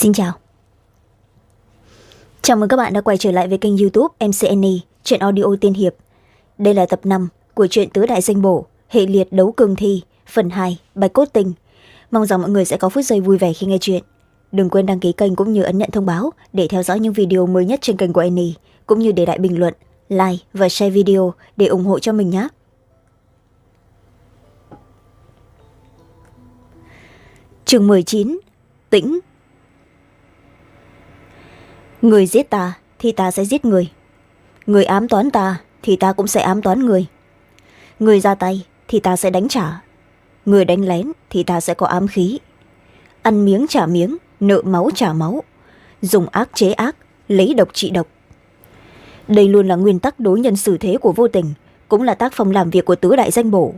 Xin chào. Chào mừng các bạn đã quay trở lại với kênh youtube MCNE, chuyện audio tiên hiệp. Đây là tập năm của truyện Tứ Đại Danh Bổ, hệ liệt đấu cường thi, phần hai Bạch Cốt Tình. Mong rằng mọi người sẽ có phút giây vui vẻ khi nghe chuyện. Đừng quên đăng ký kênh cũng như ấn nhận thông báo để theo dõi những video mới nhất trên kênh của Annie, cũng như để lại bình luận, like và share video để ủng hộ cho mình nhé. chương chín Tĩnh người giết ta thì ta sẽ giết người. Người ám toán ta thì ta cũng sẽ ám toán người. Người ra tay thì ta sẽ đánh trả. Người đánh lén thì ta sẽ có ám khí. Ăn miếng trả miếng, nợ máu trả máu. Dùng ác chế ác, lấy độc trị độc. Đây luôn là nguyên tắc đối nhân xử thế của vô tình, cũng là tác phong làm việc của tứ đại danh bổ.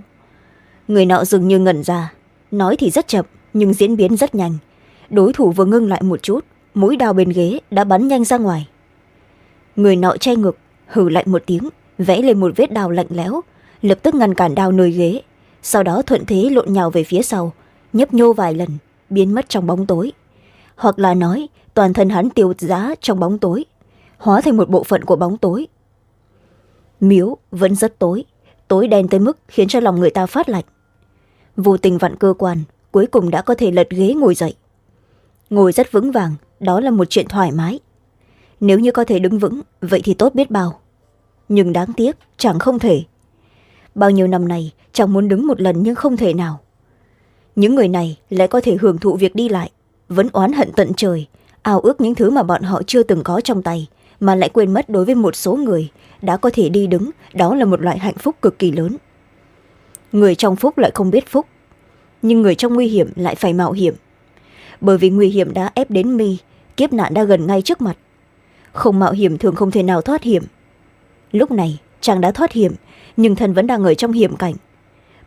Người nọ dường như ngẩn ra. Nói thì rất chậm, nhưng diễn biến rất nhanh. Đối thủ vừa ngưng lại một chút mũi đao bên ghế đã bắn nhanh ra ngoài. Người nọ che ngực hử lạnh một tiếng, vẽ lên một vết đao lạnh lẽo, lập tức ngăn cản đao nơi ghế, sau đó thuận thế lộn nhào về phía sau, nhấp nhô vài lần, biến mất trong bóng tối. Hoặc là nói, toàn thân hắn tiêu giá trong bóng tối, hóa thành một bộ phận của bóng tối. Miếu vẫn rất tối tối đen tới mức khiến cho lòng người ta phát lạnh. Vô tình vặn cơ quan, cuối cùng đã có thể lật ghế ngồi dậy. Ngồi rất vững vàng đó là một chuyện thoải mái. Nếu như có thể đứng vững, vậy thì tốt biết bao. Nhưng đáng tiếc, chẳng không thể. Bao nhiêu năm này chẳng muốn đứng một lần nhưng không thể nào. Những người này lại có thể hưởng thụ việc đi lại, vẫn oán hận tận trời, ao ước những thứ mà bọn họ chưa từng có trong tay, mà lại quên mất đối với một số người đã có thể đi đứng, đó là một loại hạnh phúc cực kỳ lớn. Người trong phúc lại không biết phúc, nhưng người trong nguy hiểm lại phải mạo hiểm. Bởi vì nguy hiểm đã ép đến mi kiếp nạn đã gần ngay trước mặt. Không mạo hiểm thường không thể nào thoát hiểm. Lúc này, chàng đã thoát hiểm, nhưng thân vẫn đang ở trong hiểm cảnh.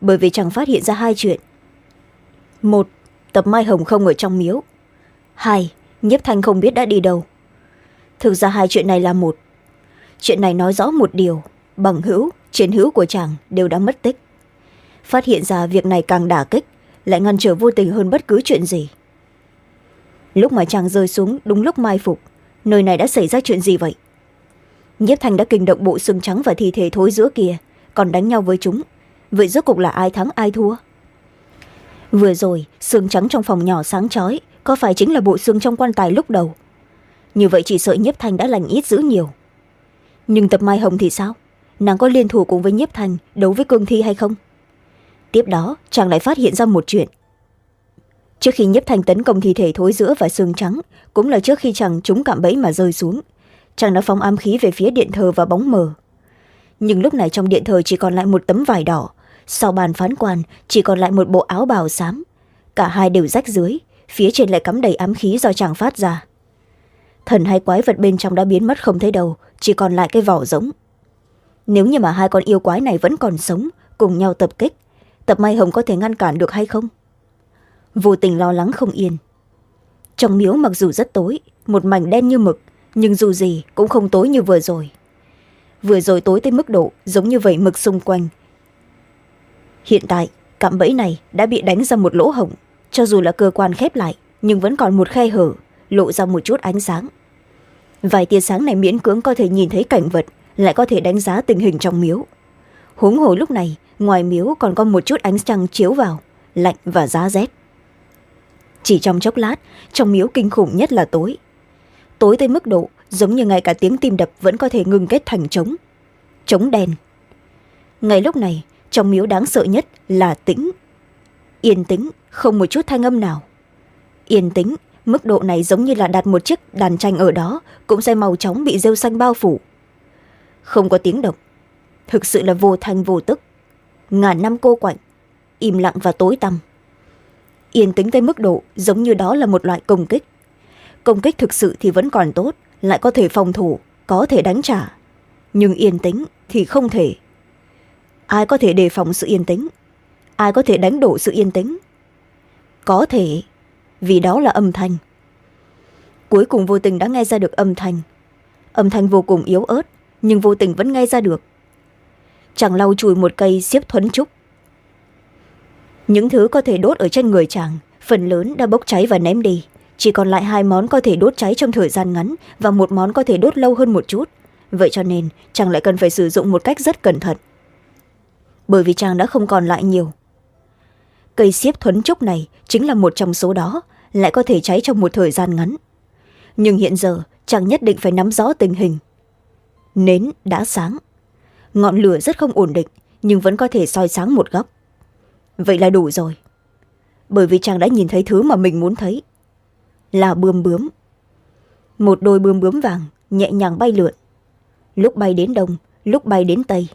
Bởi vì chàng phát hiện ra hai chuyện. Một, tập mai hồng không ở trong miếu. Hai, nhiếp thanh không biết đã đi đâu. Thực ra hai chuyện này là một. Chuyện này nói rõ một điều, bằng hữu, chiến hữu của chàng đều đã mất tích. Phát hiện ra việc này càng đả kích, lại ngăn trở vô tình hơn bất cứ chuyện gì lúc mà chàng rơi xuống, đúng lúc mai phục. Nơi này đã xảy ra chuyện gì vậy? Nhiếp thanh đã kinh động bộ xương trắng và thi thể thối giữa kia, còn đánh nhau với chúng. Vậy rốt cục là ai thắng, ai thua? Vừa rồi, xương trắng trong phòng nhỏ sáng chói, có phải chính là bộ xương trong quan tài lúc đầu? Như vậy chỉ sợ nhiếp thanh đã lành ít giữ nhiều. Nhưng tập mai hồng thì sao? Nàng có liên thủ cùng với nhiếp thanh, đấu với cương thi hay không? Tiếp đó, chàng lại phát hiện ra một chuyện trước khi nhiếp thanh tấn công thi thể thối giữa và xương trắng, cũng là trước khi chàng trúng cạm bẫy mà rơi xuống. Chàng đã phóng ám khí về phía điện thờ và bóng mờ. Nhưng lúc này trong điện thờ chỉ còn lại một tấm vải đỏ. Sau bàn phán quan, chỉ còn lại một bộ áo bào xám. Cả hai đều rách dưới, phía trên lại cắm đầy ám khí do chàng phát ra. Thần hay quái vật bên trong đã biến mất không thấy đâu, chỉ còn lại cái vỏ giống nếu như mà hai con yêu quái này vẫn còn sống, cùng nhau tập kích, tập may hồng có thể ngăn cản được hay không? Vô tình lo lắng không yên. Trong miếu mặc dù rất tối, một mảnh đen như mực, nhưng dù gì cũng không tối như vừa rồi. Vừa rồi tối tới mức độ giống như vẩy mực xung quanh. Hiện tại, cạm bẫy này đã bị đánh ra một lỗ hổng. Cho dù là cơ quan khép lại, nhưng vẫn còn một khe hở, lộ ra một chút ánh sáng. Vài tia sáng này miễn cưỡng có thể nhìn thấy cảnh vật, lại có thể đánh giá tình hình trong miếu. Huống hồ lúc này, ngoài miếu còn có một chút ánh trăng chiếu vào, lạnh và giá rét chỉ trong chốc lát, trong miếu kinh khủng nhất là tối. Tối tới mức độ giống như ngay cả tiếng tim đập vẫn có thể ngừng kết thành trống. Trống đen. Ngay lúc này, trong miếu đáng sợ nhất là tĩnh. Yên tĩnh, không một chút thanh âm nào. Yên tĩnh, mức độ này giống như là đặt một chiếc đàn tranh ở đó, cũng sẽ màu chóng bị rêu xanh bao phủ. Không có tiếng động. Thực sự là vô thanh vô tức. Ngàn năm cô quạnh, im lặng và tối tăm yên tĩnh tới mức độ giống như đó là một loại công kích. Công kích thực sự thì vẫn còn tốt, lại có thể phòng thủ, có thể đánh trả. Nhưng yên tĩnh thì không thể. Ai có thể đề phòng sự yên tĩnh? Ai có thể đánh đổ sự yên tĩnh? Có thể, vì đó là âm thanh. Cuối cùng vô tình đã nghe ra được âm thanh. Âm thanh vô cùng yếu ớt, nhưng vô tình vẫn nghe ra được. Chàng lau chùi một cây xiếp thuấn trúc những thứ có thể đốt ở trên người chàng, phần lớn đã bốc cháy và ném đi. Chỉ còn lại hai món có thể đốt cháy trong thời gian ngắn và một món có thể đốt lâu hơn một chút. Vậy cho nên, chàng lại cần phải sử dụng một cách rất cẩn thận. Bởi vì chàng đã không còn lại nhiều. Cây xiếp thuấn trúc này chính là một trong số đó, lại có thể cháy trong một thời gian ngắn. Nhưng hiện giờ, chàng nhất định phải nắm rõ tình hình. Nến đã sáng. Ngọn lửa rất không ổn định, nhưng vẫn có thể soi sáng một góc vậy là đủ rồi. Bởi vì chàng đã nhìn thấy thứ mà mình muốn thấy. Là bươm bướm. Một đôi bươm bướm vàng nhẹ nhàng bay lượn. Lúc bay đến đông, lúc bay đến tây.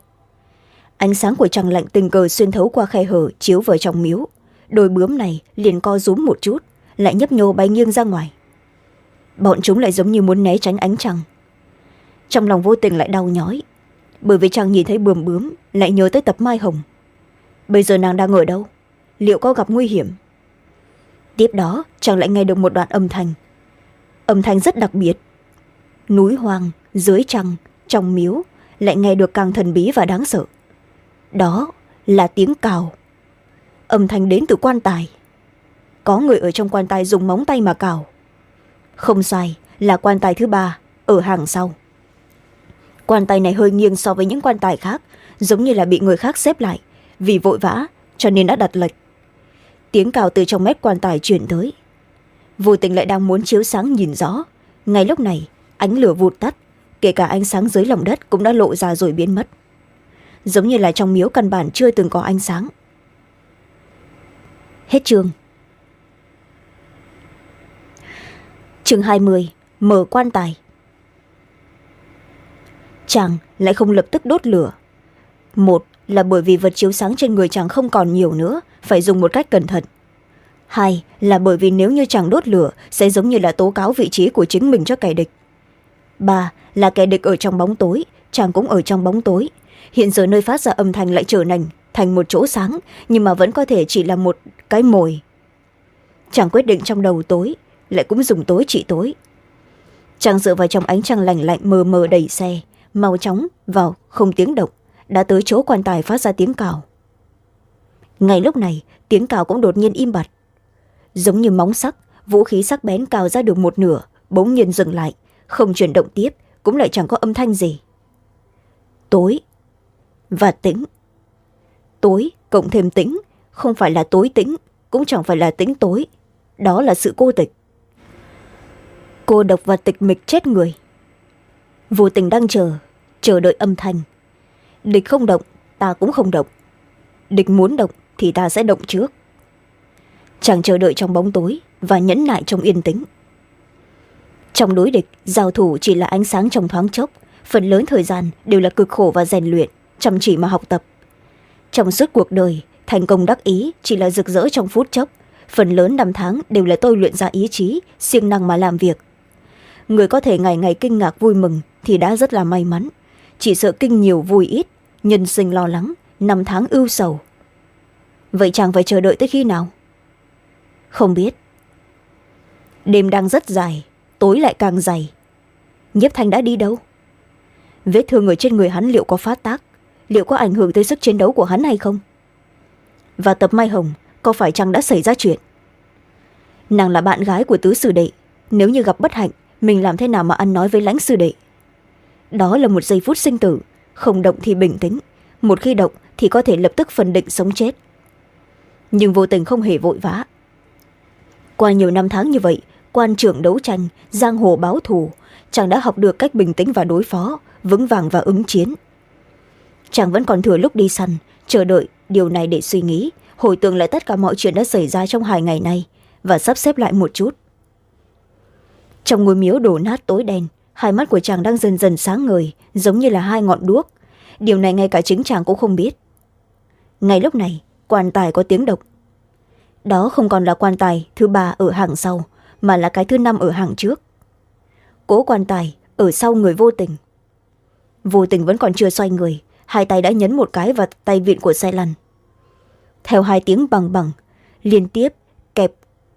Ánh sáng của trăng lạnh tình cờ xuyên thấu qua khe hở chiếu vào trong miếu. Đôi bướm này liền co rúm một chút, lại nhấp nhô bay nghiêng ra ngoài. Bọn chúng lại giống như muốn né tránh ánh trăng. Trong lòng vô tình lại đau nhói, bởi vì chàng nhìn thấy bươm bướm, lại nhớ tới tập mai hồng bây giờ nàng đang ở đâu? Liệu có gặp nguy hiểm? Tiếp đó, chàng lại nghe được một đoạn âm thanh. Âm thanh rất đặc biệt. Núi hoang, dưới trăng, trong miếu, lại nghe được càng thần bí và đáng sợ. Đó là tiếng cào. Âm thanh đến từ quan tài. Có người ở trong quan tài dùng móng tay mà cào. Không sai, là quan tài thứ ba, ở hàng sau. Quan tài này hơi nghiêng so với những quan tài khác, giống như là bị người khác xếp lại vì vội vã, cho nên đã đặt lệch. Tiếng cào từ trong mét quan tài chuyển tới. Vô tình lại đang muốn chiếu sáng nhìn rõ. Ngay lúc này, ánh lửa vụt tắt, kể cả ánh sáng dưới lòng đất cũng đã lộ ra rồi biến mất. Giống như là trong miếu căn bản chưa từng có ánh sáng. Hết chương. Chương hai mươi, mở quan tài. Chàng lại không lập tức đốt lửa. Một là bởi vì vật chiếu sáng trên người chàng không còn nhiều nữa, phải dùng một cách cẩn thận. Hai là bởi vì nếu như chàng đốt lửa, sẽ giống như là tố cáo vị trí của chính mình cho kẻ địch. Ba là kẻ địch ở trong bóng tối, chàng cũng ở trong bóng tối. Hiện giờ nơi phát ra âm thanh lại trở nành, thành một chỗ sáng, nhưng mà vẫn có thể chỉ là một cái mồi. Chàng quyết định trong đầu tối, lại cũng dùng tối trị tối. Chàng dựa vào trong ánh trăng lành lạnh mờ mờ đầy xe, mau chóng vào, không tiếng động đã tới chỗ quan tài phát ra tiếng cào. Ngay lúc này, tiếng cào cũng đột nhiên im bặt. Giống như móng sắc, vũ khí sắc bén cào ra được một nửa, bỗng nhiên dừng lại, không chuyển động tiếp, cũng lại chẳng có âm thanh gì. Tối và tĩnh. Tối cộng thêm tĩnh, không phải là tối tĩnh, cũng chẳng phải là tĩnh tối, đó là sự cô tịch. Cô độc và tịch mịch chết người. Vô tình đang chờ chờ đợi âm thanh địch không động, ta cũng không động. Địch muốn động thì ta sẽ động trước. Chàng chờ đợi trong bóng tối và nhẫn nại trong yên tĩnh. Trong đối địch, giao thủ chỉ là ánh sáng trong thoáng chốc. Phần lớn thời gian đều là cực khổ và rèn luyện, chăm chỉ mà học tập. Trong suốt cuộc đời, thành công đắc ý chỉ là rực rỡ trong phút chốc. Phần lớn năm tháng đều là tôi luyện ra ý chí, siêng năng mà làm việc. Người có thể ngày ngày kinh ngạc vui mừng thì đã rất là may mắn. Chỉ sợ kinh nhiều vui ít nhân sinh lo lắng, năm tháng ưu sầu. Vậy chàng phải chờ đợi tới khi nào? Không biết. Đêm đang rất dài, tối lại càng dày. Nhiếp thanh đã đi đâu? Vết thương ở trên người hắn liệu có phát tác? Liệu có ảnh hưởng tới sức chiến đấu của hắn hay không? Và tập mai hồng, có phải chăng đã xảy ra chuyện? Nàng là bạn gái của tứ sư đệ. Nếu như gặp bất hạnh, mình làm thế nào mà ăn nói với lãnh sư đệ? Đó là một giây phút sinh tử không động thì bình tĩnh. Một khi động thì có thể lập tức phần định sống chết. Nhưng vô tình không hề vội vã. Qua nhiều năm tháng như vậy, quan trưởng đấu tranh, giang hồ báo thù, chàng đã học được cách bình tĩnh và đối phó, vững vàng và ứng chiến. Chàng vẫn còn thừa lúc đi săn, chờ đợi điều này để suy nghĩ, hồi tưởng lại tất cả mọi chuyện đã xảy ra trong hai ngày nay và sắp xếp lại một chút. Trong ngôi miếu đổ nát tối đen hai mắt của chàng đang dần dần sáng ngời, giống như là hai ngọn đuốc. Điều này ngay cả chính chàng cũng không biết. Ngay lúc này, quan tài có tiếng độc. Đó không còn là quan tài thứ ba ở hàng sau, mà là cái thứ năm ở hàng trước. Cố quan tài ở sau người vô tình. Vô tình vẫn còn chưa xoay người, hai tay đã nhấn một cái vào tay vịn của xe lăn. Theo hai tiếng bằng bằng, liên tiếp kẹp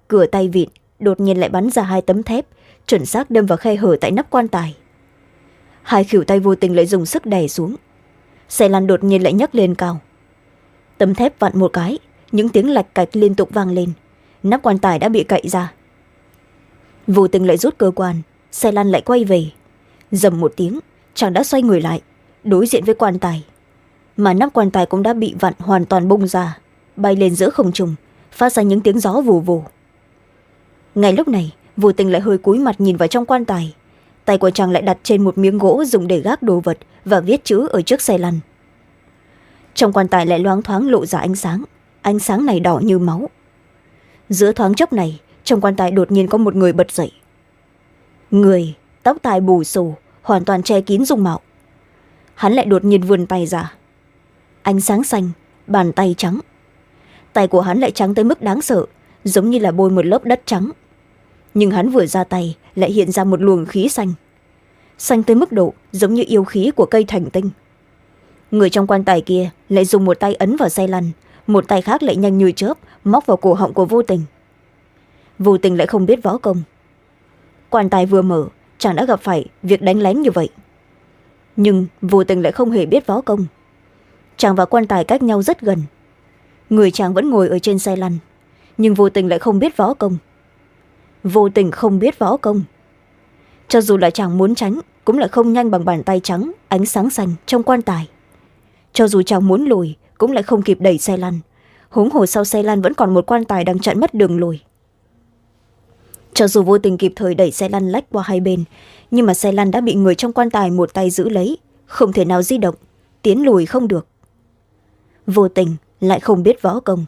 cửa tay vịn, đột nhiên lại bắn ra hai tấm thép chuẩn xác đâm vào khe hở tại nắp quan tài. Hai khỉu tay vô tình lại dùng sức đè xuống. Xe lăn đột nhiên lại nhấc lên cao. Tấm thép vặn một cái, những tiếng lạch cạch liên tục vang lên. Nắp quan tài đã bị cậy ra. Vô tình lại rút cơ quan, xe lăn lại quay về. Dầm một tiếng, chàng đã xoay người lại, đối diện với quan tài. Mà nắp quan tài cũng đã bị vặn hoàn toàn bung ra, bay lên giữa không trùng phát ra những tiếng gió vù vù. Ngay lúc này vô tình lại hơi cúi mặt nhìn vào trong quan tài. Tay của chàng lại đặt trên một miếng gỗ dùng để gác đồ vật và viết chữ ở trước xe lăn. Trong quan tài lại loáng thoáng lộ ra ánh sáng. Ánh sáng này đỏ như máu. Giữa thoáng chốc này, trong quan tài đột nhiên có một người bật dậy. Người, tóc tai bù xù, hoàn toàn che kín dung mạo. Hắn lại đột nhiên vươn tay ra. Ánh sáng xanh, bàn tay trắng. Tay của hắn lại trắng tới mức đáng sợ, giống như là bôi một lớp đất trắng nhưng hắn vừa ra tay, lại hiện ra một luồng khí xanh. Xanh tới mức độ giống như yêu khí của cây thành tinh. Người trong quan tài kia lại dùng một tay ấn vào xe lăn, một tay khác lại nhanh như chớp móc vào cổ họng của vô tình. Vô tình lại không biết võ công. Quan tài vừa mở chàng đã gặp phải việc đánh lén như vậy. Nhưng vô tình lại không hề biết võ công. Chàng và quan tài cách nhau rất gần. Người chàng vẫn ngồi ở trên xe lăn, nhưng vô tình lại không biết võ công vô tình không biết võ công. Cho dù là chàng muốn tránh, cũng lại không nhanh bằng bàn tay trắng, ánh sáng xanh trong quan tài. Cho dù chàng muốn lùi, cũng lại không kịp đẩy xe lăn. Huống hồ sau xe lăn vẫn còn một quan tài đang chặn mất đường lùi. Cho dù vô tình kịp thời đẩy xe lăn lách qua hai bên, nhưng mà xe lăn đã bị người trong quan tài một tay giữ lấy, không thể nào di động, tiến lùi không được. Vô tình lại không biết võ công.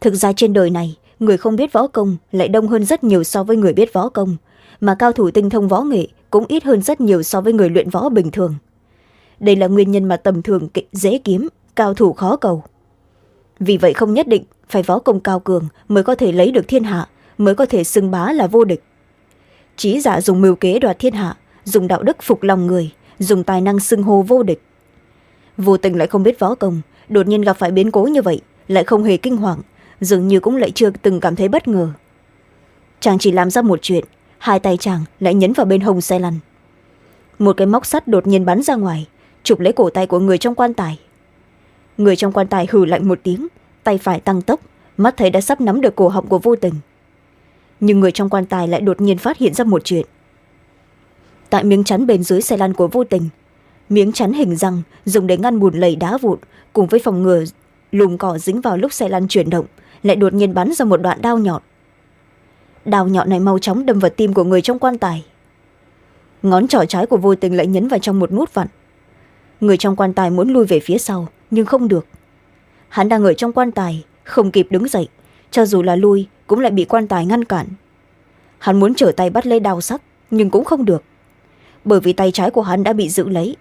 Thực ra trên đời này người không biết võ công lại đông hơn rất nhiều so với người biết võ công, mà cao thủ tinh thông võ nghệ cũng ít hơn rất nhiều so với người luyện võ bình thường. Đây là nguyên nhân mà tầm thường dễ kiếm, cao thủ khó cầu. Vì vậy không nhất định phải võ công cao cường mới có thể lấy được thiên hạ, mới có thể xưng bá là vô địch. Trí giả dùng mưu kế đoạt thiên hạ, dùng đạo đức phục lòng người, dùng tài năng xưng hô vô địch. Vô tình lại không biết võ công, đột nhiên gặp phải biến cố như vậy, lại không hề kinh hoàng dường như cũng lại chưa từng cảm thấy bất ngờ. Chàng chỉ làm ra một chuyện, hai tay chàng lại nhấn vào bên hông xe lăn. Một cái móc sắt đột nhiên bắn ra ngoài, chụp lấy cổ tay của người trong quan tài. Người trong quan tài hừ lạnh một tiếng, tay phải tăng tốc, mắt thấy đã sắp nắm được cổ họng của vô tình. Nhưng người trong quan tài lại đột nhiên phát hiện ra một chuyện. Tại miếng chắn bên dưới xe lăn của vô tình, miếng chắn hình răng dùng để ngăn bùn lầy đá vụn cùng với phòng ngừa lùm cỏ dính vào lúc xe lăn chuyển động lại đột nhiên bắn ra một đoạn đao nhọn. Đao nhọn này mau chóng đâm vào tim của người trong quan tài. Ngón trỏ trái của vô tình lại nhấn vào trong một nút vặn. Người trong quan tài muốn lui về phía sau, nhưng không được. Hắn đang ở trong quan tài, không kịp đứng dậy, cho dù là lui, cũng lại bị quan tài ngăn cản. Hắn muốn trở tay bắt lấy đao sắc, nhưng cũng không được. Bởi vì tay trái của hắn đã bị giữ lấy,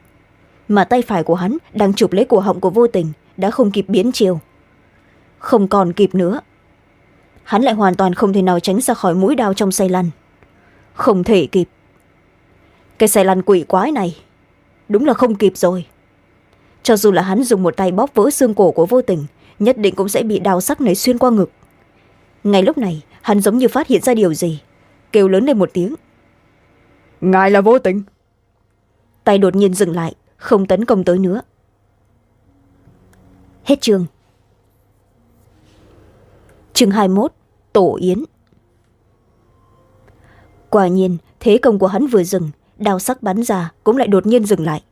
mà tay phải của hắn đang chụp lấy cổ họng của vô tình, đã không kịp biến chiều không còn kịp nữa. Hắn lại hoàn toàn không thể nào tránh ra khỏi mũi đao trong xe lăn. Không thể kịp. Cái xe lăn quỷ quái này đúng là không kịp rồi. Cho dù là hắn dùng một tay bóp vỡ xương cổ của vô tình nhất định cũng sẽ bị đào sắc này xuyên qua ngực. Ngay lúc này hắn giống như phát hiện ra điều gì kêu lớn lên một tiếng. Ngài là vô tình. Tay đột nhiên dừng lại không tấn công tới nữa. Hết chương chương hai mươi một tổ yến. Quả nhiên thế công của hắn vừa dừng đao sắc bắn ra cũng lại đột nhiên dừng lại.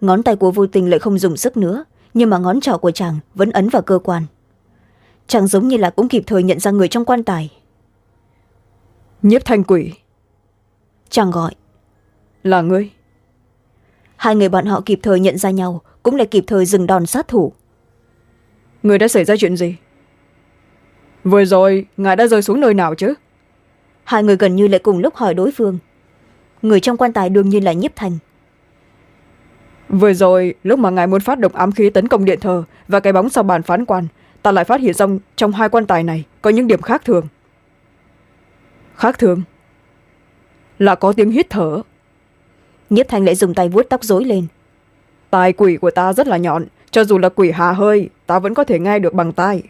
Ngón tay của vô tình lại không dùng sức nữa nhưng mà ngón trỏ của chàng vẫn ấn vào cơ quan. Chàng giống như là cũng kịp thời nhận ra người trong quan tài. Nhiếp thanh quỷ. Chàng gọi. Là ngươi. Hai người bọn họ kịp thời nhận ra nhau cũng lại kịp thời dừng đòn sát thủ. Người đã xảy ra chuyện gì vừa rồi ngài đã rơi xuống nơi nào chứ? Hai người gần như lại cùng lúc hỏi đối phương. Người trong quan tài đương nhiên là nhiếp thành. Vừa rồi lúc mà ngài muốn phát động ám khí tấn công điện thờ và cái bóng sau bàn phán quan ta lại phát hiện trong trong hai quan tài này có những điểm khác thường. Khác thường? Là có tiếng hít thở. Nhiếp thành lại dùng tay vuốt tóc rối lên. Tai quỷ của ta rất là nhọn cho dù là quỷ hà hơi ta vẫn có thể nghe được bằng tai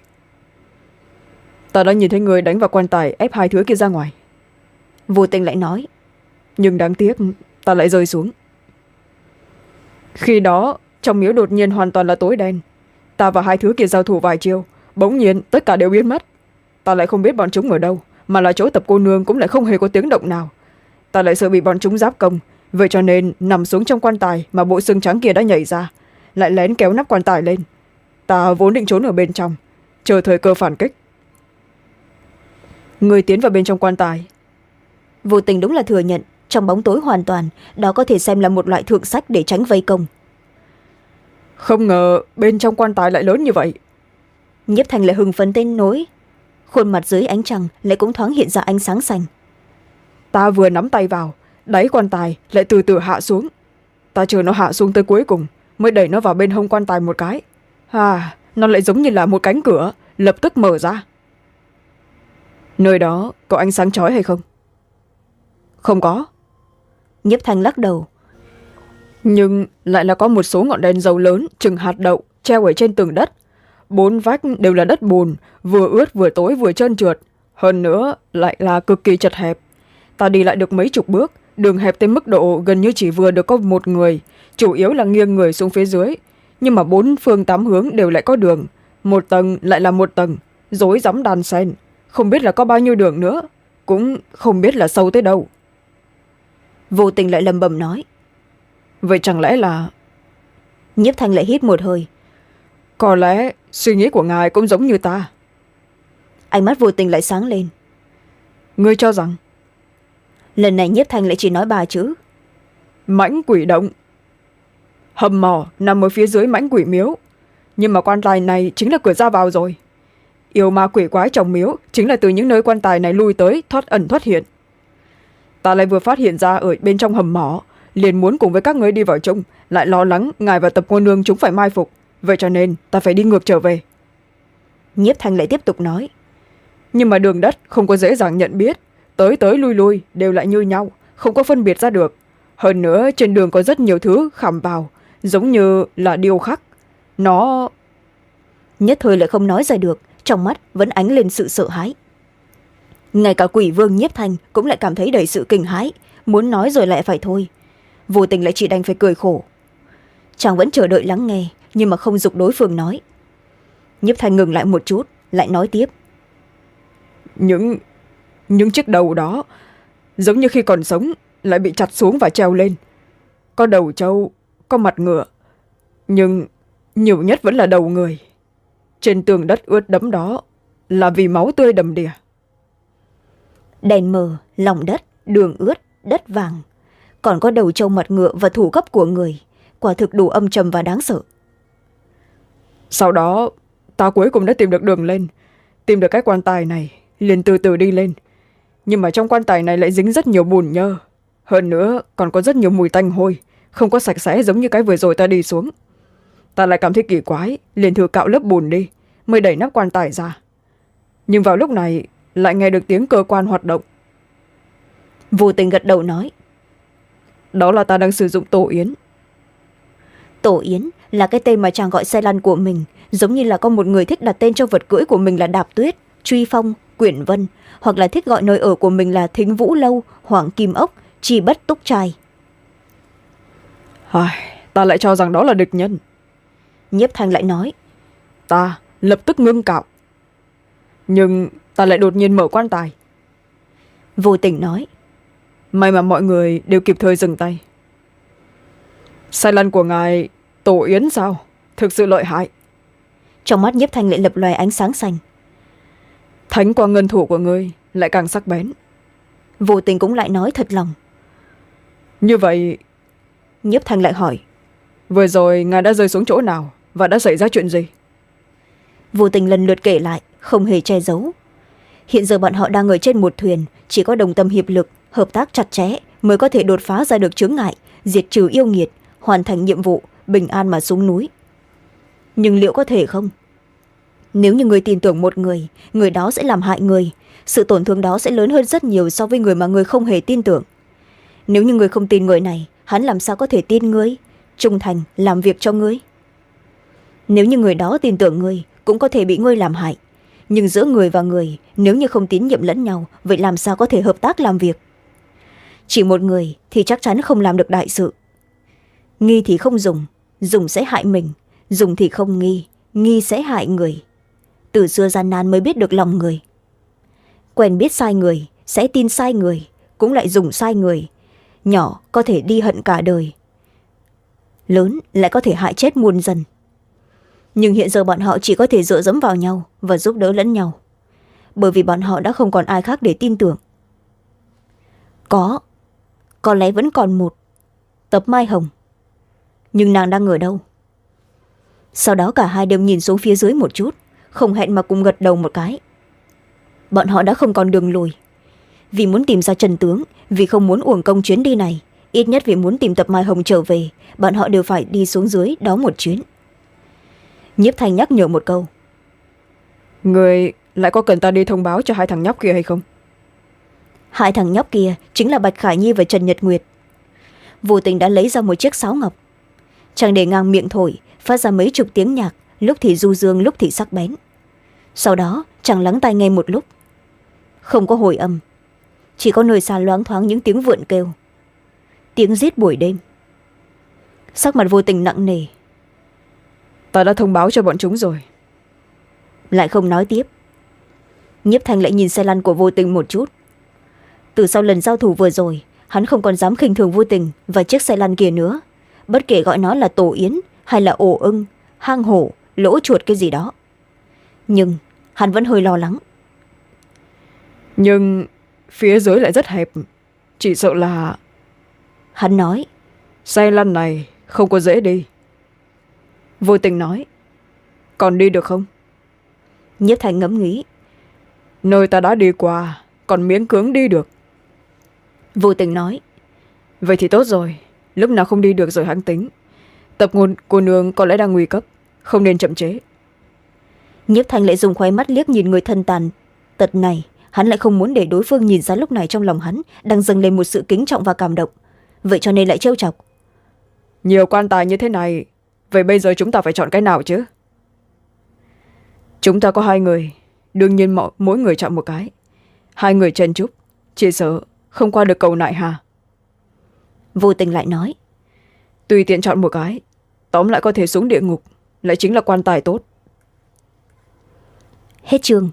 ta đã nhìn thấy người đánh vào quan tài ép hai thứ kia ra ngoài. Vô tình lại nói. Nhưng đáng tiếc ta lại rơi xuống. Khi đó trong miếu đột nhiên hoàn toàn là tối đen. Ta và hai thứ kia giao thủ vài chiêu bỗng nhiên tất cả đều biến mất. Ta lại không biết bọn chúng ở đâu mà là chỗ tập cô nương cũng lại không hề có tiếng động nào. Ta lại sợ bị bọn chúng giáp công vậy cho nên nằm xuống trong quan tài mà bộ xương trắng kia đã nhảy ra lại lén kéo nắp quan tài lên. Ta vốn định trốn ở bên trong chờ thời cơ phản kích người tiến vào bên trong quan tài. Vô tình đúng là thừa nhận trong bóng tối hoàn toàn đó có thể xem là một loại thượng sách để tránh vây công. Không ngờ bên trong quan tài lại lớn như vậy. Nhiếp thành lại hưng phấn tên nối khuôn mặt dưới ánh trăng lại cũng thoáng hiện ra ánh sáng xanh. Ta vừa nắm tay vào đáy quan tài lại từ từ hạ xuống. Ta chờ nó hạ xuống tới cuối cùng mới đẩy nó vào bên hông quan tài một cái. À nó lại giống như là một cánh cửa lập tức mở ra nơi đó có ánh sáng chói hay không? Không có. Nhiếp thanh lắc đầu. Nhưng lại là có một số ngọn đèn dầu lớn chừng hạt đậu treo ở trên tường đất. Bốn vách đều là đất bùn vừa ướt vừa tối vừa trơn trượt. Hơn nữa lại là cực kỳ chật hẹp. Ta đi lại được mấy chục bước đường hẹp tới mức độ gần như chỉ vừa được có một người chủ yếu là nghiêng người xuống phía dưới. Nhưng mà bốn phương tám hướng đều lại có đường một tầng lại là một tầng rối rắm đàn sen không biết là có bao nhiêu đường nữa cũng không biết là sâu tới đâu. Vô tình lại lầm bầm nói. Vậy chẳng lẽ là nhiếp thanh lại hít một hơi. Có lẽ suy nghĩ của ngài cũng giống như ta. Ánh mắt vô tình lại sáng lên. Ngươi cho rằng lần này nhiếp thanh lại chỉ nói ba chữ. Mãnh quỷ động. Hầm mỏ nằm ở phía dưới mãnh quỷ miếu. Nhưng mà quan tài này chính là cửa ra vào rồi yêu ma quỷ quái trong miếu chính là từ những nơi quan tài này lui tới thoát ẩn thoát hiện. Ta lại vừa phát hiện ra ở bên trong hầm mỏ liền muốn cùng với các người đi vào chung lại lo lắng ngài và tập ngôn nương chúng phải mai phục. Vậy cho nên ta phải đi ngược trở về. Nhiếp thanh lại tiếp tục nói. Nhưng mà đường đất không có dễ dàng nhận biết. Tới tới lui lui đều lại như nhau không có phân biệt ra được. Hơn nữa trên đường có rất nhiều thứ khảm vào giống như là điêu khắc nó nhất thời lại không nói ra được trong mắt vẫn ánh lên sự sợ hãi. Ngay cả quỷ vương nhiếp thanh cũng lại cảm thấy đầy sự kinh hãi. Muốn nói rồi lại phải thôi. Vô tình lại chỉ đành phải cười khổ. Chàng vẫn chờ đợi lắng nghe, nhưng mà không dục đối phương nói. Nhiếp thanh ngừng lại một chút, lại nói tiếp. Những những chiếc đầu đó, giống như khi còn sống, lại bị chặt xuống và treo lên. Có đầu trâu, có mặt ngựa, nhưng nhiều nhất vẫn là đầu người trên tường đất ướt đẫm đó là vì máu tươi đầm đìa. Đèn mờ lòng đất đường ướt đất vàng. Còn có đầu trâu mặt ngựa và thủ cấp của người. Quả thực đủ âm trầm và đáng sợ. Sau đó ta cuối cùng đã tìm được đường lên. Tìm được cái quan tài này liền từ từ đi lên. Nhưng mà trong quan tài này lại dính rất nhiều bùn nhơ. Hơn nữa còn có rất nhiều mùi tanh hôi không có sạch sẽ giống như cái vừa rồi ta đi xuống. Ta lại cảm thấy kỳ quái liền thử cạo lớp bùn đi mới đẩy nắp quan tài ra. Nhưng vào lúc này lại nghe được tiếng cơ quan hoạt động. Vô tình gật đầu nói đó là ta đang sử dụng tổ yến. Tổ yến là cái tên mà chàng gọi xe lăn của mình giống như là có một người thích đặt tên cho vật cưỡi của mình là đạp tuyết truy phong quyển vân hoặc là thích gọi nơi ở của mình là thính vũ lâu hoàng kim ốc chi bất túc trai. Ta lại cho rằng đó là địch nhân. Nhiếp thanh lại nói ta lập tức ngưng cạo. Nhưng ta lại đột nhiên mở quan tài. Vô tình nói. May mà mọi người đều kịp thời dừng tay. Sai lăn của ngài tổ yến sao? Thực sự lợi hại. Trong mắt nhiếp thanh lại lập loài ánh sáng xanh. Thánh qua ngân thủ của ngươi lại càng sắc bén. Vô tình cũng lại nói thật lòng. Như vậy nhiếp thanh lại hỏi. vừa rồi ngài đã rơi xuống chỗ nào và đã xảy ra chuyện gì vô tình lần lượt kể lại, không hề che giấu. Hiện giờ bọn họ đang ở trên một thuyền, chỉ có đồng tâm hiệp lực, hợp tác chặt chẽ mới có thể đột phá ra được chướng ngại, diệt trừ yêu nghiệt, hoàn thành nhiệm vụ, bình an mà xuống núi. Nhưng liệu có thể không? Nếu như người tin tưởng một người người đó sẽ làm hại người, sự tổn thương đó sẽ lớn hơn rất nhiều so với người mà người không hề tin tưởng. Nếu như người không tin người này, hắn làm sao có thể tin ngươi, trung thành làm việc cho ngươi? Nếu như người đó tin tưởng ngươi cũng có thể bị ngươi làm hại. Nhưng giữa người và người, nếu như không tín nhiệm lẫn nhau, vậy làm sao có thể hợp tác làm việc? Chỉ một người thì chắc chắn không làm được đại sự. Nghi thì không dùng dùng sẽ hại mình, dùng thì không nghi nghi sẽ hại người. Từ xưa gian nan mới biết được lòng người. Quen biết sai người, sẽ tin sai người, cũng lại dùng sai người. Nhỏ có thể đi hận cả đời, lớn lại có thể hại chết muôn dân nhưng hiện giờ bọn họ chỉ có thể dựa dẫm vào nhau và giúp đỡ lẫn nhau. Bởi vì bọn họ đã không còn ai khác để tin tưởng. Có có lẽ vẫn còn một tập mai hồng. Nhưng nàng đang ở đâu? Sau đó cả hai đều nhìn xuống phía dưới một chút, không hẹn mà cùng gật đầu một cái. Bọn họ đã không còn đường lùi. Vì muốn tìm ra trần tướng, vì không muốn uổng công chuyến đi này, ít nhất vì muốn tìm tập mai hồng trở về, bọn họ đều phải đi xuống dưới đó một chuyến nhiếp thanh nhắc nhở một câu. Người lại có cần ta đi thông báo cho hai thằng nhóc kia hay không? Hai thằng nhóc kia chính là bạch khải nhi và trần nhật nguyệt. Vô tình đã lấy ra một chiếc sáo ngọc. Chàng để ngang miệng thổi phát ra mấy chục tiếng nhạc lúc thì du dương lúc thì sắc bén. Sau đó chàng lắng tai nghe một lúc. Không có hồi âm chỉ có nơi xa loáng thoáng những tiếng vượn kêu. Tiếng giết buổi đêm. Sắc mặt vô tình nặng nề ta đã thông báo cho bọn chúng rồi. Lại không nói tiếp. Nhiếp thanh lại nhìn xe lăn của vô tình một chút. Từ sau lần giao thủ vừa rồi hắn không còn dám khinh thường vô tình và chiếc xe lăn kia nữa. Bất kể gọi nó là tổ yến hay là ổ ưng hang hổ lỗ chuột cái gì đó. Nhưng hắn vẫn hơi lo lắng. Nhưng phía dưới lại rất hẹp. Chỉ sợ là hắn nói xe lăn này không có dễ đi vô tình nói. Còn đi được không? Nhiếp thành ngẫm nghĩ. Nơi ta đã đi qua còn miễn cưỡng đi được. Vô tình nói. Vậy thì tốt rồi. Lúc nào không đi được rồi hắn tính. Tập ngôn cô nương có lẽ đang nguy cấp không nên chậm chế nhiếp thành lại dùng khoái mắt liếc nhìn người thân tàn. Tật này hắn lại không muốn để đối phương nhìn ra lúc này trong lòng hắn đang dâng lên một sự kính trọng và cảm động. Vậy cho nên lại trêu chọc. Nhiều quan tài như thế này vậy bây giờ chúng ta phải chọn cái nào chứ? Chúng ta có hai người. Đương nhiên mỗi người chọn một cái. Hai người chen chúc. Chỉ sợ không qua được cầu nại hà. Vô tình lại nói. Tùy tiện chọn một cái. Tóm lại có thể xuống địa ngục. Lại chính là quan tài tốt. Hết chương.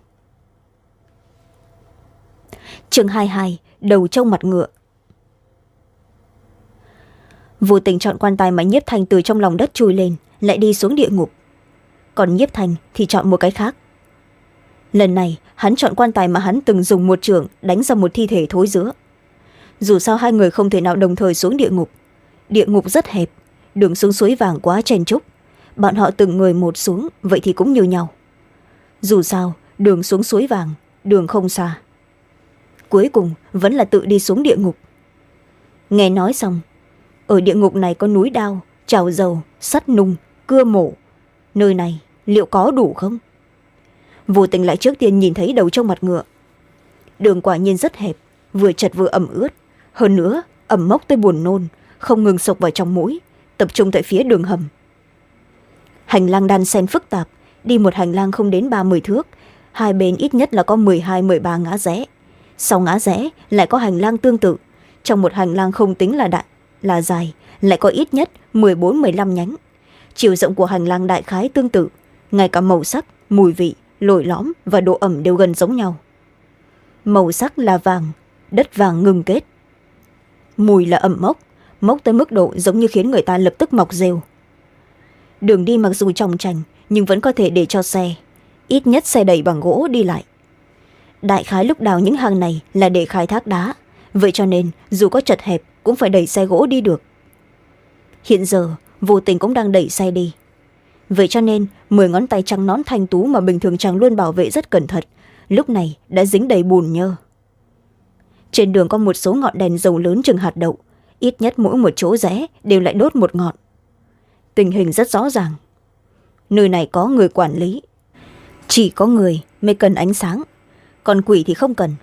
Chương hai hai. Đầu trong mặt ngựa vô tình chọn quan tài mà nhiếp thành từ trong lòng đất chui lên, lại đi xuống địa ngục. Còn nhiếp thành thì chọn một cái khác. Lần này, hắn chọn quan tài mà hắn từng dùng một trường, đánh ra một thi thể thối giữa. Dù sao hai người không thể nào đồng thời xuống địa ngục. Địa ngục rất hẹp, đường xuống suối vàng quá chen trúc bọn họ từng người một xuống, vậy thì cũng như nhau. Dù sao, đường xuống suối vàng, đường không xa. Cuối cùng, vẫn là tự đi xuống địa ngục. Nghe nói xong ở địa ngục này có núi đao trào dầu, sắt nung, cưa mổ. Nơi này liệu có đủ không? Vô tình lại trước tiên nhìn thấy đầu trong mặt ngựa. Đường quả nhiên rất hẹp, vừa chật vừa ẩm ướt. Hơn nữa, ẩm mốc tới buồn nôn, không ngừng sộc vào trong mũi, tập trung tại phía đường hầm. Hành lang đan sen phức tạp, đi một hành lang không đến ba mươi thước. Hai bên ít nhất là có m hai m ba ngã rẽ. Sau ngã rẽ lại có hành lang tương tự. Trong một hành lang không tính là đại là dài, lại có ít nhất m bốn m năm nhánh. Chiều rộng của hành lang đại khái tương tự, ngay cả màu sắc, mùi vị, lồi lõm và độ ẩm đều gần giống nhau. Màu sắc là vàng, đất vàng ngừng kết. Mùi là ẩm mốc mốc tới mức độ giống như khiến người ta lập tức mọc rêu. Đường đi mặc dù trong trành nhưng vẫn có thể để cho xe, ít nhất xe đẩy bằng gỗ đi lại. Đại khái lúc đào những hàng này là để khai thác đá, vậy cho nên dù có chật hẹp cũng phải đẩy xe gỗ đi được. Hiện giờ, vô tình cũng đang đẩy xe đi. Vậy cho nên, mười ngón tay trắng nón thanh tú mà bình thường chàng luôn bảo vệ rất cẩn thận, lúc này đã dính đầy bùn nhơ. Trên đường có một số ngọn đèn dầu lớn chừng hạt đậu, ít nhất mỗi một chỗ rẽ đều lại đốt một ngọn. Tình hình rất rõ ràng. Nơi này có người quản lý. Chỉ có người mới cần ánh sáng, còn quỷ thì không cần.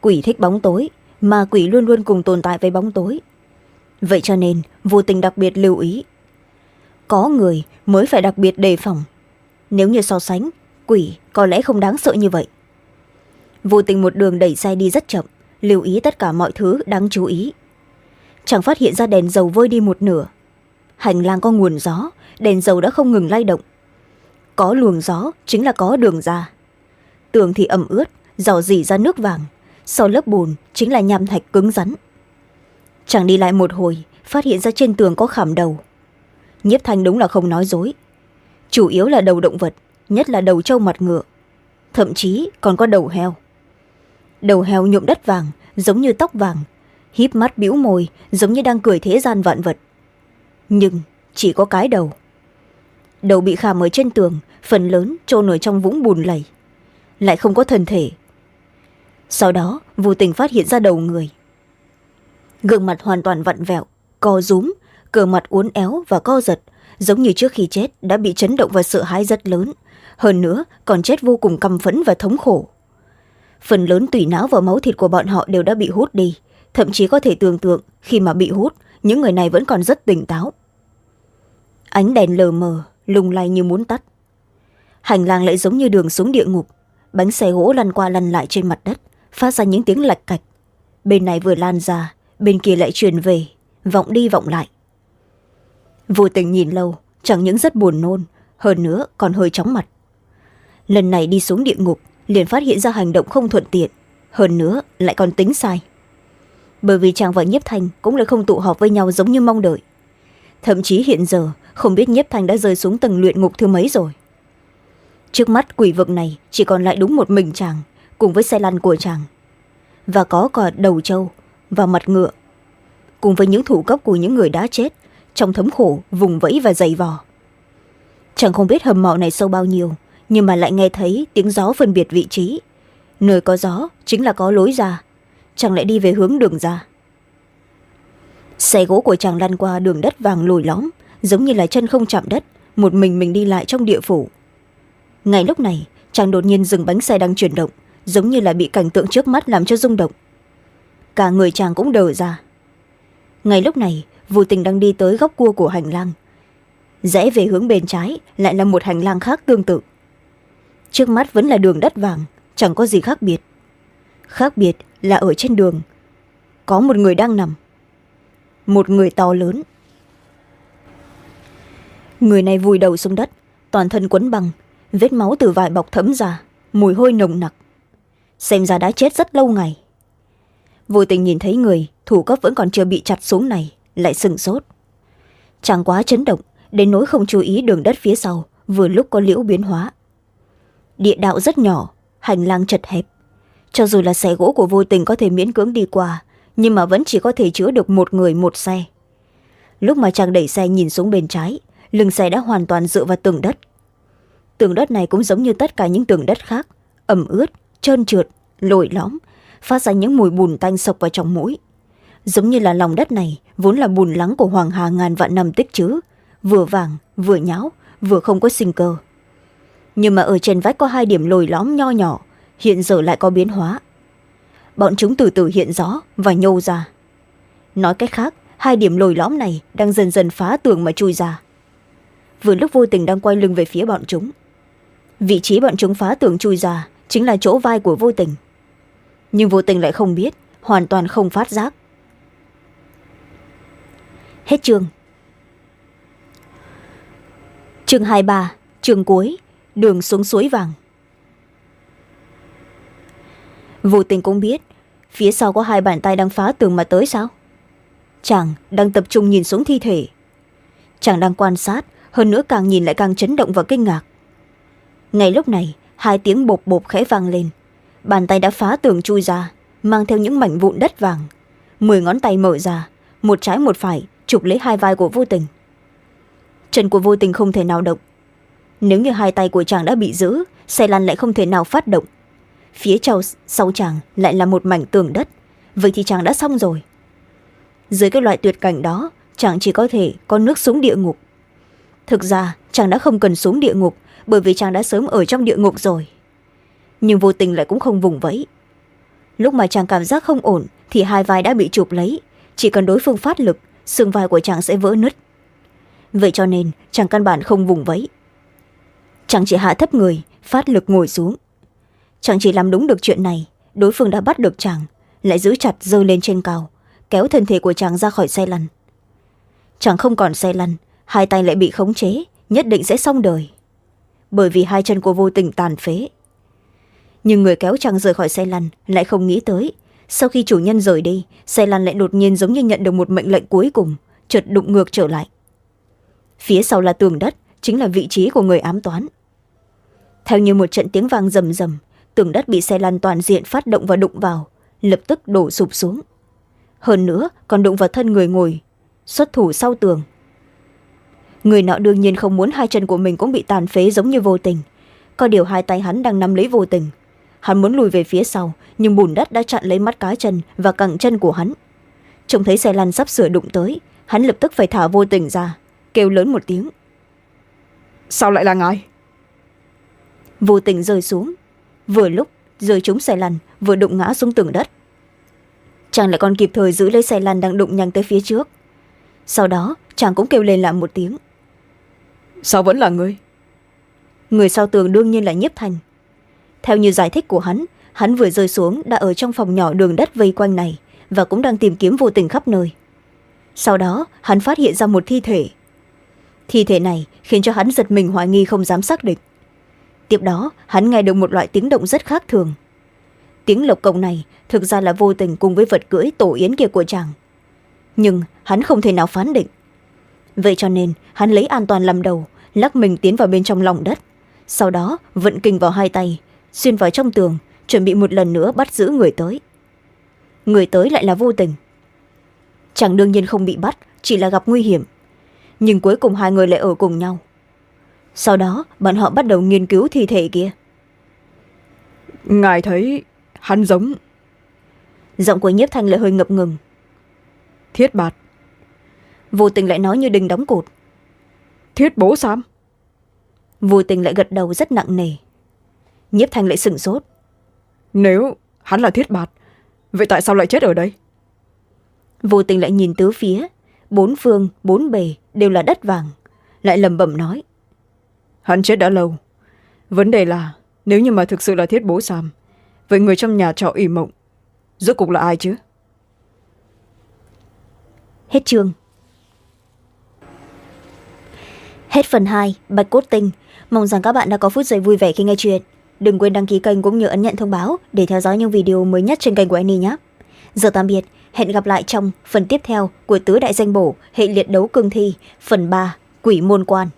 Quỷ thích bóng tối mà quỷ luôn luôn cùng tồn tại với bóng tối. Vậy cho nên, vô tình đặc biệt lưu ý. Có người mới phải đặc biệt đề phòng. Nếu như so sánh, quỷ có lẽ không đáng sợ như vậy. Vô tình một đường đẩy xe đi rất chậm, lưu ý tất cả mọi thứ đáng chú ý. Chẳng phát hiện ra đèn dầu vơi đi một nửa. Hành lang có nguồn gió, đèn dầu đã không ngừng lay động. Có luồng gió chính là có đường ra. Tường thì ẩm ướt, dò dỉ ra nước vàng sau lớp bùn, chính là nham thạch cứng rắn. Chàng đi lại một hồi, phát hiện ra trên tường có khảm đầu. Nhiếp thanh đúng là không nói dối. Chủ yếu là đầu động vật, nhất là đầu trâu mặt ngựa. Thậm chí còn có đầu heo. Đầu heo nhuộm đất vàng, giống như tóc vàng, híp mắt bĩu môi, giống như đang cười thế gian vạn vật. Nhưng chỉ có cái đầu. Đầu bị khảm ở trên tường, phần lớn trôn ở trong vũng bùn lầy. Lại không có thân thể sau đó, vô tình phát hiện ra đầu người. Gương mặt hoàn toàn vặn vẹo, co rúm cờ mặt uốn éo và co giật, giống như trước khi chết đã bị chấn động và sợ hãi rất lớn. Hơn nữa, còn chết vô cùng căm phẫn và thống khổ. Phần lớn tủy não và máu thịt của bọn họ đều đã bị hút đi. Thậm chí có thể tưởng tượng, khi mà bị hút, những người này vẫn còn rất tỉnh táo. Ánh đèn lờ mờ, lung lay như muốn tắt. Hành lang lại giống như đường xuống địa ngục. Bánh xe gỗ lăn qua lăn lại trên mặt đất phát ra những tiếng lạch cạch. Bên này vừa lan ra, bên kia lại truyền về, vọng đi vọng lại. Vô tình nhìn lâu, chẳng những rất buồn nôn, hơn nữa còn hơi chóng mặt. Lần này đi xuống địa ngục, liền phát hiện ra hành động không thuận tiện, hơn nữa lại còn tính sai. Bởi vì chàng và nhiếp thanh cũng lại không tụ họp với nhau giống như mong đợi. Thậm chí hiện giờ, không biết nhiếp thanh đã rơi xuống tầng luyện ngục thứ mấy rồi. Trước mắt quỷ vực này chỉ còn lại đúng một mình chàng cùng với xe lăn của chàng. Và có cả đầu trâu và mặt ngựa. Cùng với những thủ cấp của những người đã chết trong thấm khổ vùng vẫy và dày vò. Chẳng không biết hầm mộ này sâu bao nhiêu, nhưng mà lại nghe thấy tiếng gió phân biệt vị trí. Nơi có gió chính là có lối ra. Chàng lại đi về hướng đường ra. Xe gỗ của chàng lăn qua đường đất vàng lồi lõm, giống như là chân không chạm đất, một mình mình đi lại trong địa phủ. Ngay lúc này, chàng đột nhiên dừng bánh xe đang chuyển động giống như là bị cảnh tượng trước mắt làm cho rung động. Cả người chàng cũng đờ ra. Ngay lúc này, vô tình đang đi tới góc cua của hành lang. Rẽ về hướng bên trái, lại là một hành lang khác tương tự. Trước mắt vẫn là đường đất vàng, chẳng có gì khác biệt. Khác biệt là ở trên đường, có một người đang nằm. Một người to lớn. Người này vùi đầu xuống đất, toàn thân quấn băng vết máu từ vải bọc thấm ra, mùi hôi nồng nặc xem ra đã chết rất lâu ngày. Vô tình nhìn thấy người, thủ cấp vẫn còn chưa bị chặt xuống này, lại sừng sốt. Chàng quá chấn động, đến nỗi không chú ý đường đất phía sau, vừa lúc có liễu biến hóa. Địa đạo rất nhỏ, hành lang chật hẹp. Cho dù là xe gỗ của vô tình có thể miễn cưỡng đi qua, nhưng mà vẫn chỉ có thể chứa được một người một xe. Lúc mà chàng đẩy xe nhìn xuống bên trái, lưng xe đã hoàn toàn dựa vào tường đất. Tường đất này cũng giống như tất cả những tường đất khác, ẩm ướt trơn trượt, lồi lõm, phát ra những mùi bùn tanh sộc vào trong mũi. Giống như là lòng đất này vốn là bùn lắng của hoàng hà ngàn vạn năm tích chữ, vừa vàng, vừa nháo vừa không có sinh cơ. Nhưng mà ở trên vách có hai điểm lồi lõm nho nhỏ, hiện giờ lại có biến hóa. Bọn chúng từ từ hiện rõ và nhô ra. Nói cách khác, hai điểm lồi lõm này đang dần dần phá tường mà chui ra. Vừa lúc vô tình đang quay lưng về phía bọn chúng. Vị trí bọn chúng phá tường chui ra chính là chỗ vai của vô tình. Nhưng vô tình lại không biết, hoàn toàn không phát giác. Hết chương. Chương hai ba, chương cuối, đường xuống suối vàng. Vô tình cũng biết, phía sau có hai bàn tay đang phá tường mà tới sao? Chàng đang tập trung nhìn xuống thi thể. Chàng đang quan sát, hơn nữa càng nhìn lại càng chấn động và kinh ngạc. Ngay lúc này hai tiếng bột bột khẽ vang lên. Bàn tay đã phá tường chui ra mang theo những mảnh vụn đất vàng. Mười ngón tay mở ra một trái một phải chụp lấy hai vai của vô tình. Chân của vô tình không thể nào động. Nếu như hai tay của chàng đã bị giữ xe lăn lại không thể nào phát động. Phía sau, sau chàng lại là một mảnh tường đất. Vậy thì chàng đã xong rồi. Dưới cái loại tuyệt cảnh đó chàng chỉ có thể có nước xuống địa ngục. Thực ra chàng đã không cần xuống địa ngục bởi vì chàng đã sớm ở trong địa ngục rồi. Nhưng vô tình lại cũng không vùng vẫy. Lúc mà chàng cảm giác không ổn, thì hai vai đã bị chụp lấy. Chỉ cần đối phương phát lực, xương vai của chàng sẽ vỡ nứt. Vậy cho nên, chàng căn bản không vùng vẫy. Chàng chỉ hạ thấp người, phát lực ngồi xuống. Chàng chỉ làm đúng được chuyện này, đối phương đã bắt được chàng, lại giữ chặt giơ lên trên cao, kéo thân thể của chàng ra khỏi xe lăn. Chàng không còn xe lăn, hai tay lại bị khống chế, nhất định sẽ xong đời bởi vì hai chân cô vô tình tàn phế. Nhưng người kéo chàng rời khỏi xe lăn lại không nghĩ tới, sau khi chủ nhân rời đi, xe lăn lại đột nhiên giống như nhận được một mệnh lệnh cuối cùng, chợt đụng ngược trở lại. Phía sau là tường đất, chính là vị trí của người ám toán. Theo như một trận tiếng vang rầm rầm, tường đất bị xe lăn toàn diện phát động và đụng vào, lập tức đổ sụp xuống. Hơn nữa, còn đụng vào thân người ngồi, xuất thủ sau tường người nọ đương nhiên không muốn hai chân của mình cũng bị tàn phế giống như vô tình. Có điều hai tay hắn đang nắm lấy vô tình. Hắn muốn lùi về phía sau nhưng bùn đất đã chặn lấy mắt cá chân và cẳng chân của hắn. Trông thấy xe lăn sắp sửa đụng tới hắn lập tức phải thả vô tình ra kêu lớn một tiếng. Sao lại là ngài? Vô tình rơi xuống. Vừa lúc rơi trúng xe lăn vừa đụng ngã xuống tường đất. Chàng lại còn kịp thời giữ lấy xe lăn đang đụng nhanh tới phía trước. Sau đó chàng cũng kêu lên lại một tiếng sao vẫn là ngươi người sau tường đương nhiên là nhiếp thành. Theo như giải thích của hắn hắn vừa rơi xuống đã ở trong phòng nhỏ đường đất vây quanh này và cũng đang tìm kiếm vô tình khắp nơi. Sau đó, hắn phát hiện ra một thi thể. Thi thể này khiến cho hắn giật mình hoài nghi không dám xác định. Tiếp đó, hắn nghe được một loại tiếng động rất khác thường. Tiếng lộc cộng này thực ra là vô tình cùng với vật cưỡi tổ yến kia của chàng. Nhưng hắn không thể nào phán định. Vậy cho nên, hắn lấy an toàn làm đầu lắc mình tiến vào bên trong lòng đất. Sau đó vận kinh vào hai tay xuyên vào trong tường chuẩn bị một lần nữa bắt giữ người tới. Người tới lại là vô tình. Chàng đương nhiên không bị bắt chỉ là gặp nguy hiểm. Nhưng cuối cùng hai người lại ở cùng nhau. Sau đó bọn họ bắt đầu nghiên cứu thi thể kia. Ngài thấy hắn giống. Giọng của nhiếp thanh lại hơi ngập ngừng. Thiết bạt. Vô tình lại nói như đình đóng cột thiết bố sam vô tình lại gật đầu rất nặng nề. Nhiếp thanh lại sửng sốt. Nếu hắn là thiết bạt vậy tại sao lại chết ở đây? Vô tình lại nhìn tứ phía. Bốn phương bốn bề đều là đất vàng. Lại lầm bẩm nói. Hắn chết đã lâu. Vấn đề là nếu như mà thực sự là thiết bố sam vậy người trong nhà trọ ỉ mộng rốt cục là ai chứ? Hết chương hết phần hai, bạch cốt tinh. Mong rằng các bạn đã có phút giây vui vẻ khi nghe chuyện. Đừng quên đăng ký kênh cũng như ấn nhận thông báo để theo dõi những video mới nhất trên kênh của annie nhé. Giờ tạm biệt. Hẹn gặp lại trong phần tiếp theo của tứ đại danh bổ, hệ liệt đấu cương thi, phần ba, quỷ môn quan.